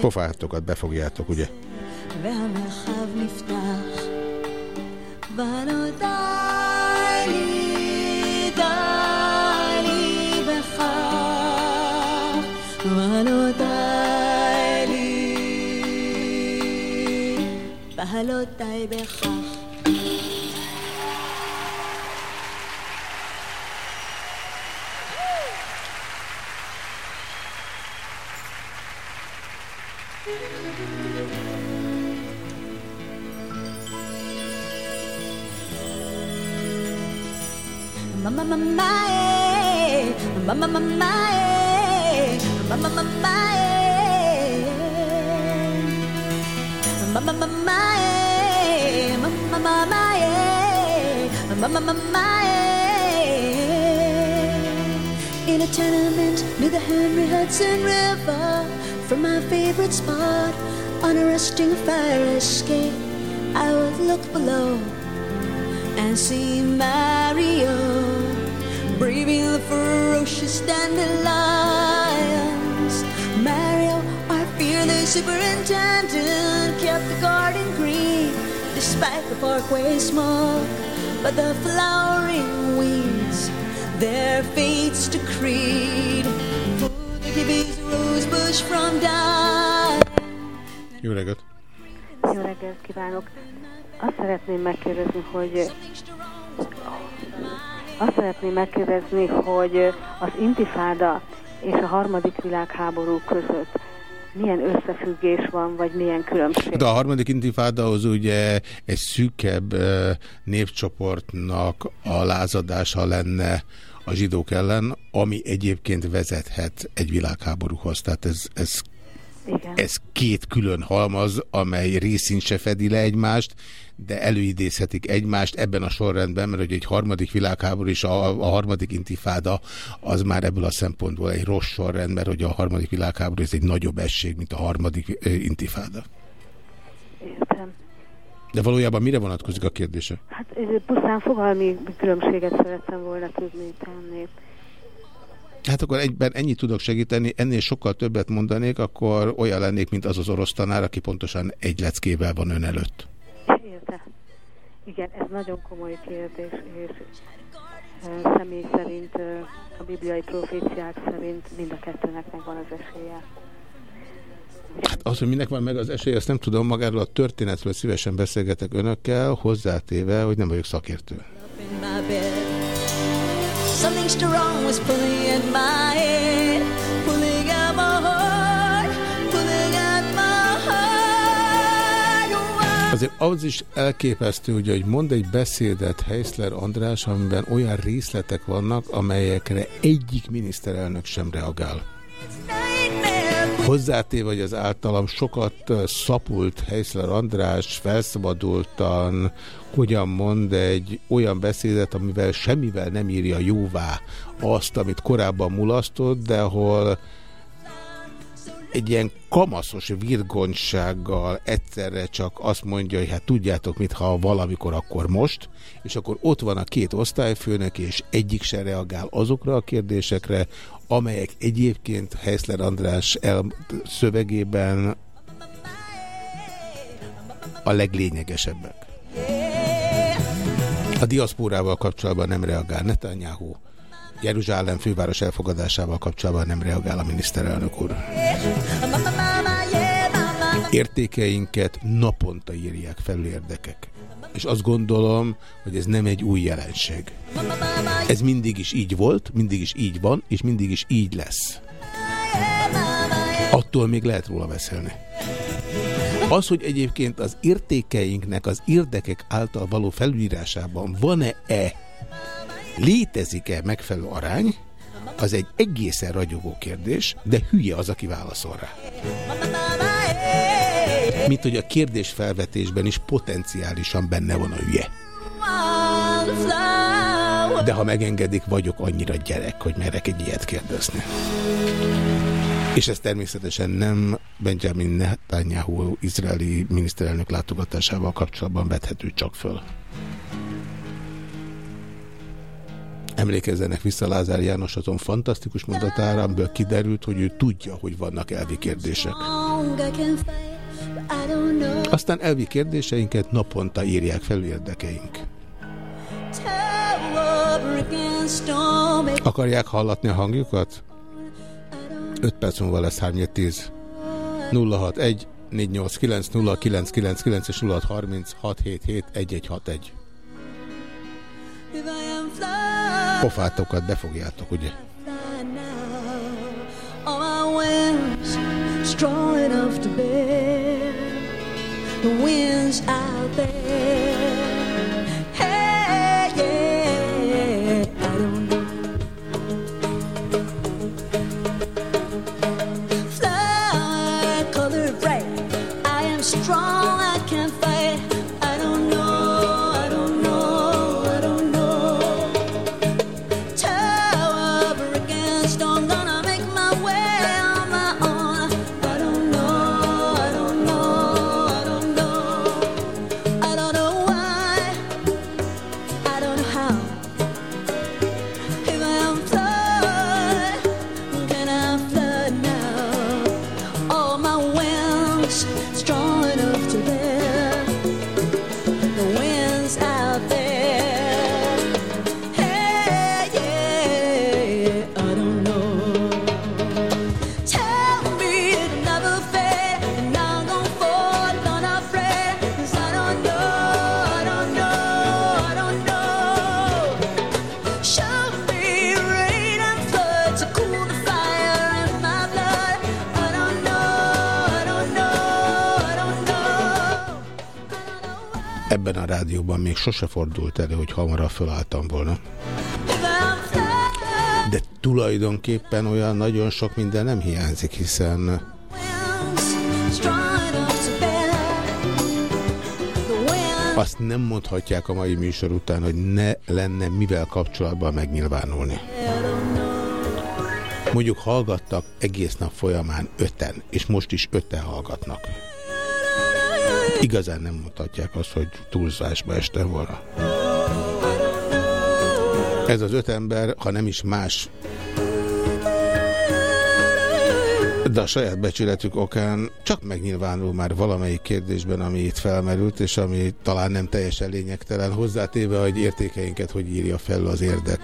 Pofátokat befogjátok, ugye? ולא די בכך. Mama mama mama mama mama mama in a tenement near the Henry Hudson River from my favorite spot on a rusting fire escape I would look below and see Mario braving the ferocious dandelions superintendent kept the garden green despite the parkway smoke. But the flowering weeds, their fates decreed. For the keep his rose bush from dying. Jó reggelt! Jó reggelt kívánok! Azt szeretném megkérdezni, hogy azt szeretném megkérdezni, hogy az intifáda és a harmadik világháború között milyen összefüggés van, vagy milyen különbség. De a harmadik intifáda az ugye egy szűkebb népcsoportnak a lázadása lenne a zsidók ellen, ami egyébként vezethet egy világháborúhoz. Tehát ez, ez igen. Ez két külön halmaz, amely részint se fedi le egymást, de előidézhetik egymást ebben a sorrendben, mert hogy egy harmadik világháború és a, a harmadik intifáda az már ebből a szempontból egy rossz sorrend, mert hogy a harmadik világháború ez egy nagyobb esség, mint a harmadik intifáda. Értem. De valójában mire vonatkozik a kérdése? Hát pusztán fogalmi különbséget szerettem volna tudni tenni. Hát akkor egyben ennyit tudok segíteni, ennél sokkal többet mondanék, akkor olyan lennék, mint az az orosz tanár, aki pontosan egy leckével van ön előtt. Érte. Igen, ez nagyon komoly kérdés, és személy szerint, a bibliai proféciák szerint mind a kettőnek megvan az esélye. Hát az, hogy minek van meg az esélye, azt nem tudom, magáról a történetről szívesen beszélgetek önökkel, hozzátéve, hogy nem vagyok szakértő. Something strong was pulling at my head, pulling at my heart, pulling at my heart. Azért az is elképesztő, hogy, hogy mond egy beszédet Heisler András, amiben olyan részletek vannak, amelyekre egyik miniszterelnök sem reagál. Hozzátéve, hogy az általam sokat szapult Heisler András felszabadultan, hogyan mond egy olyan beszédet, amivel semmivel nem írja jóvá azt, amit korábban mulasztott, de ahol egy ilyen kamaszos virgonsággal egyszerre csak azt mondja, hogy hát tudjátok mit, ha valamikor, akkor most, és akkor ott van a két osztályfőnök, és egyik se reagál azokra a kérdésekre, amelyek egyébként Heisler András el szövegében a leglényegesebbek. A diaszpórával kapcsolatban nem reagál Netanyahu. Jeruzsálem főváros elfogadásával kapcsolatban nem reagál a miniszterelnök úr. Értékeinket naponta írják felül érdekek. És azt gondolom, hogy ez nem egy új jelenség. Ez mindig is így volt, mindig is így van, és mindig is így lesz. Attól még lehet róla beszélni. Az, hogy egyébként az értékeinknek az érdekek által való felülírásában van-e-e, létezik-e megfelelő arány, az egy egészen ragyogó kérdés, de hülye az, aki válaszol rá. Mint hogy a kérdés felvetésben is potenciálisan benne van a hülye. De ha megengedik, vagyok annyira gyerek, hogy merek egy ilyet kérdezni. És ez természetesen nem Benjamin Netanyahu izraeli miniszterelnök látogatásával kapcsolatban vethető csak föl. Emlékezzenek vissza Lázár János azon fantasztikus mondatára, amiből kiderült, hogy ő tudja, hogy vannak elvi kérdések. Aztán elvi kérdéseinket naponta írják fel érdekeink. Akarják hallatni a hangjukat? 5 perc múlva lesz 3 10. 061 489 0999 és 0630 677 1161. Pofátokat befogjátok, ugye? strong enough to bear the winds out there. Még sose fordult elő, hogy hamarabb fölálltam volna. De tulajdonképpen olyan nagyon sok minden nem hiányzik, hiszen azt nem mondhatják a mai műsor után, hogy ne lenne mivel kapcsolatban megnyilvánulni. Mondjuk hallgattak egész nap folyamán öten, és most is öten hallgatnak. Igazán nem mutatják azt, hogy túlzásba este volna. Ez az öt ember, ha nem is más, de a saját becsületük okán csak megnyilvánul már valamelyik kérdésben, ami itt felmerült, és ami talán nem teljesen lényegtelen, hozzátéve, hogy értékeinket hogy írja fel az érdek.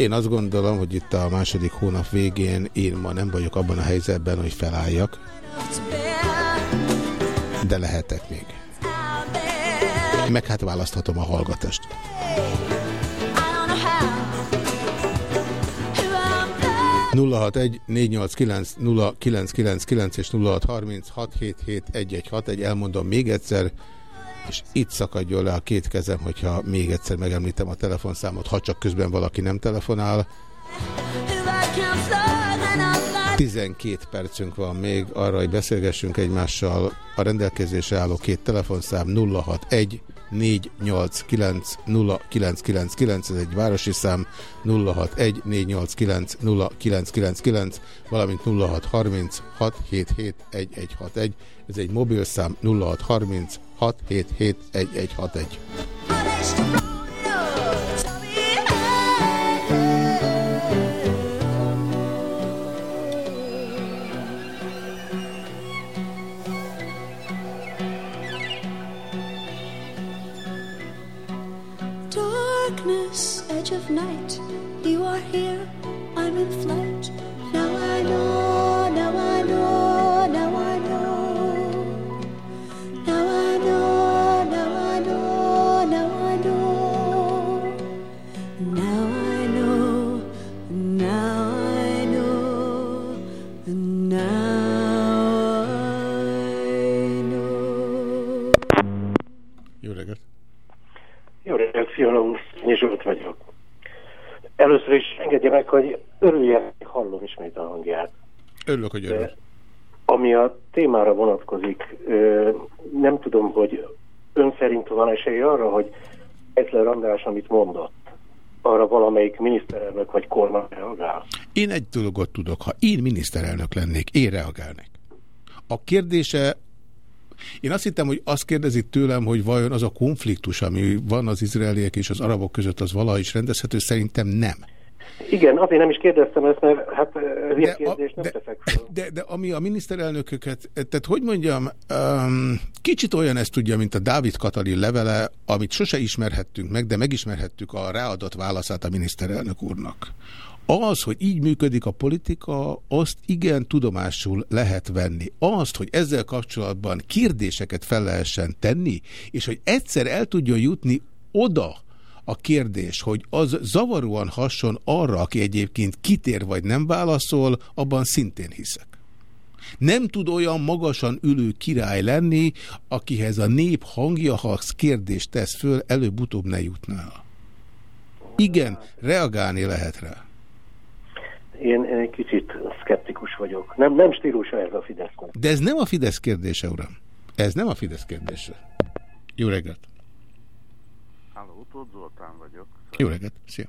Én azt gondolom, hogy itt a második hónap végén én ma nem vagyok abban a helyzetben, hogy felálljak, de lehetek még. Meg hát választhatom a hallgatást. egy és nulla egy elmondom még egyszer és itt szakadjon le a két kezem, hogyha még egyszer megemlítem a telefonszámot, ha csak közben valaki nem telefonál. 12 percünk van még arra, hogy beszélgessünk egymással. A rendelkezésre álló két telefonszám 061 489 0999, ez egy városi szám 061 489 0999, valamint 0630 677 1161, ez egy mobilszám 0630 touch of night. You are here, I'm in flight. Now I know, now I know, now I know. Now I know, now I know, now I know. Now I know, now I know, now I know. Jó reggelt! Jó reggelt, fialom! Zsolt vagyok. Először is engedje meg, hogy örüljek, hallom ismét a hangját. Örülök, hogy örülök. Ami a témára vonatkozik, nem tudom, hogy ön szerint van esély arra, hogy Egyler András, amit mondott, arra valamelyik miniszterelnök vagy kormány reagál? Én egy dolgot tudok, ha én miniszterelnök lennék, én reagálnék. A kérdése én azt hittem, hogy azt kérdezik tőlem, hogy vajon az a konfliktus, ami van az izraeliek és az arabok között, az valahogy is rendezhető, szerintem nem. Igen, azért nem is kérdeztem ezt, mert hát ilyen kérdést nem de, teszek fel. De, de ami a miniszterelnököket, tehát hogy mondjam, um, kicsit olyan ezt tudja, mint a Dávid Katalin levele, amit sose ismerhettünk meg, de megismerhettük a ráadott válaszát a miniszterelnök úrnak. Az, hogy így működik a politika, azt igen tudomásul lehet venni. Azt, hogy ezzel kapcsolatban kérdéseket fel lehessen tenni, és hogy egyszer el tudjon jutni oda, a kérdés, hogy az zavaróan hasson arra, aki egyébként kitér vagy nem válaszol, abban szintén hiszek. Nem tud olyan magasan ülő király lenni, akihez a nép hangja, ha kérdést tesz föl, előbb-utóbb ne jutná. Igen, reagálni lehet rá. Én, én egy kicsit szkeptikus vagyok. Nem, nem stílusa ez a Fidesz. De ez nem a Fidesz kérdése, uram. Ez nem a Fidesz kérdése. Jó reggelt! Tóth Zoltán vagyok. Jó reggelt, szia!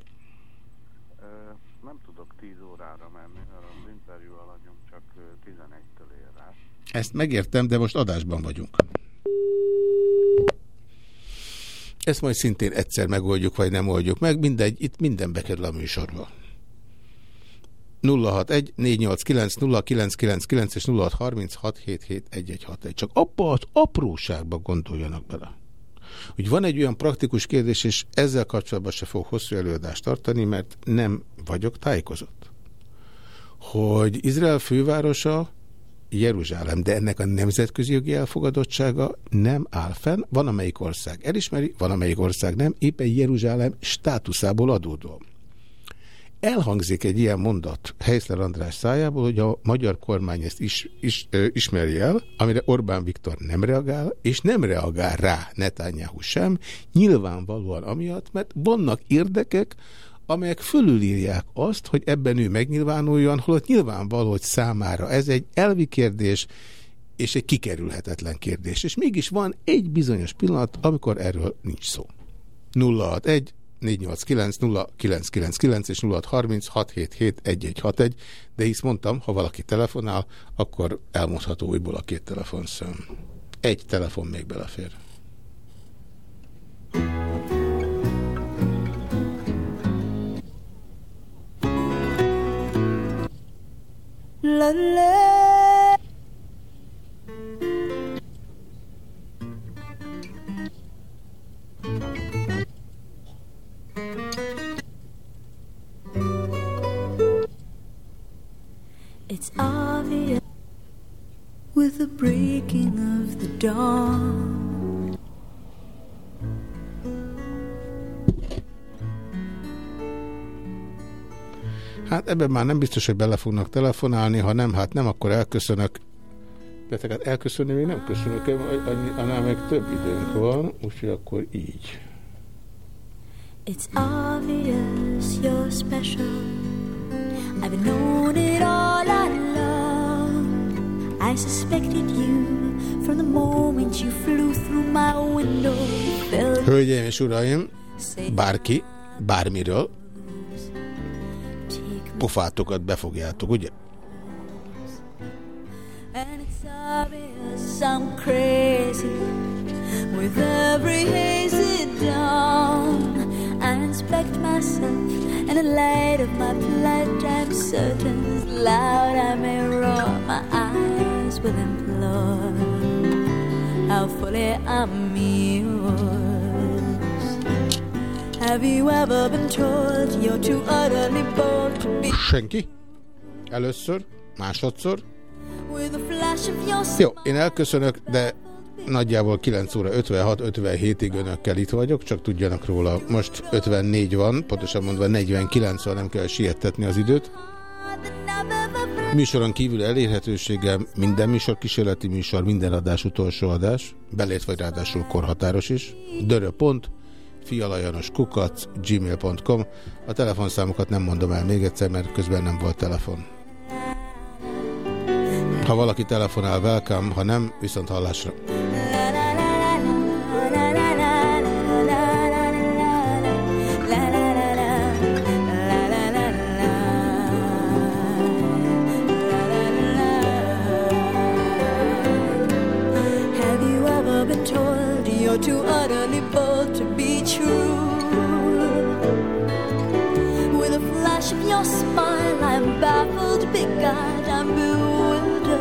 Nem tudok 10 órára menni, mert az interjú alanyom csak 11-től ér rá. Ezt megértem, de most adásban vagyunk. Ezt majd szintén egyszer megoldjuk, vagy nem oldjuk meg. Mindegy, itt minden bekerül a műsorba. 061 489 0999 és 0636771161. Csak abba az apróságba gondoljanak bele hogy van egy olyan praktikus kérdés, és ezzel kapcsolatban se fog hosszú előadást tartani, mert nem vagyok tájékozott. Hogy Izrael fővárosa Jeruzsálem, de ennek a nemzetközi jogi elfogadottsága nem áll fenn. Van, amelyik ország elismeri, van, amelyik ország nem, éppen Jeruzsálem státuszából adódó elhangzik egy ilyen mondat Helyszler András szájából, hogy a magyar kormány ezt is, is, ismeri el, amire Orbán Viktor nem reagál, és nem reagál rá Netanyahu sem, nyilvánvalóan amiatt, mert vannak érdekek, amelyek fölülírják azt, hogy ebben ő megnyilvánuljon, holott nyilvánvaló, hogy számára ez egy elvi kérdés, és egy kikerülhetetlen kérdés. És mégis van egy bizonyos pillanat, amikor erről nincs szó. 061 489 és 0636771161, de hisz mondtam, ha valaki telefonál, akkor elmondható újból a két telefonszám. Egy telefon még belefér. La la It's obvious with the breaking of the dawn. Hát ebben már nem biztos, hogy bele fognak telefonálni, ha nem, hát nem, akkor elköszönök. De tehát elköszönni még nem köszönök, annál meg több időnk van, úgyhogy akkor így. It's obvious you're special. I've known it all along. I suspected you from the moment you flew through my window. Hölgyeim és uraim, bárki, bármiről, pofátokat befogjátok, ugye? And it's obvious I'm crazy with every hazy dawn. Inspect myself in the light of my plight. I'm certain as loud I may roar, my eyes will implore how fully I'm yours. Have you ever been told you're too utterly bold to be? Senki? Először? Másodszor? Jó, én elköszönök, de Nagyjából 9 óra 56-57-ig önökkel itt vagyok, csak tudjanak róla. Most 54 van, pontosan mondva 49 van, nem kell siettetni az időt. Műsoron kívül elérhetőségem minden műsor kísérleti műsor, minden adás utolsó adás, belét vagy ráadásul korhatáros is. Dörö pont, fialajanos kukac, gmail.com. A telefonszámokat nem mondom el még egyszer, mert közben nem volt telefon. Ha valaki telefonál, welcome, ha nem, viszont hallásra. your smile, I'm baffled, beguiled, I'm bewildered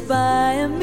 by a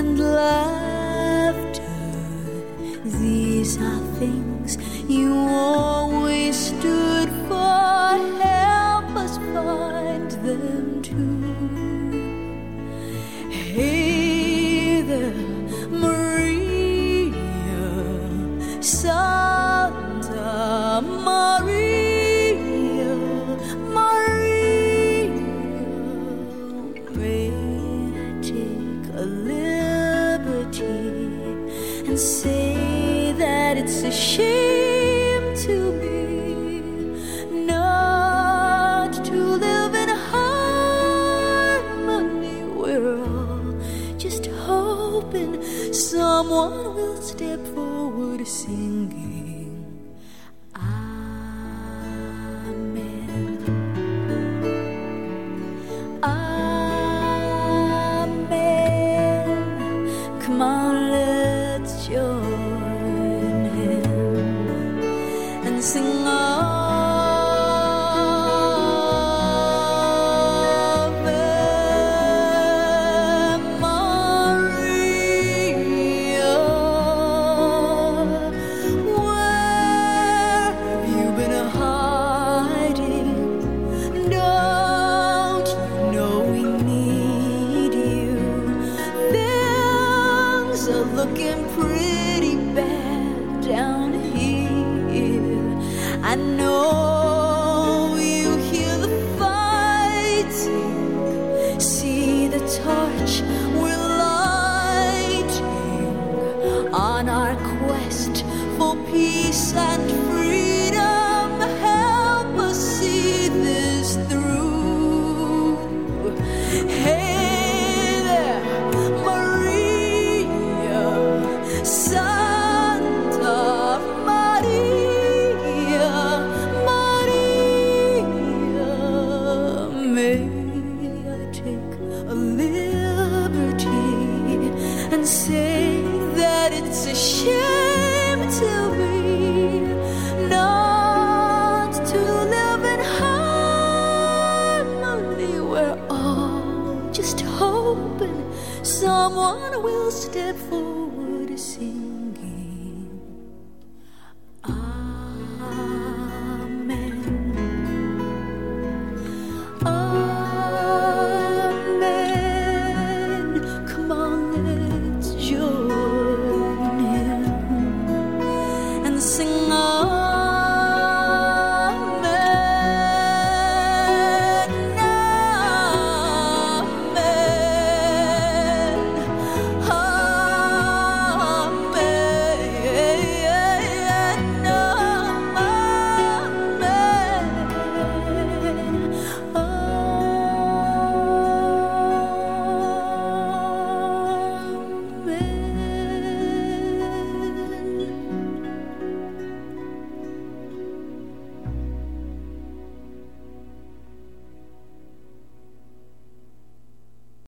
and laughter. These are things you always stood for. Help us find them too. place and free. Step forward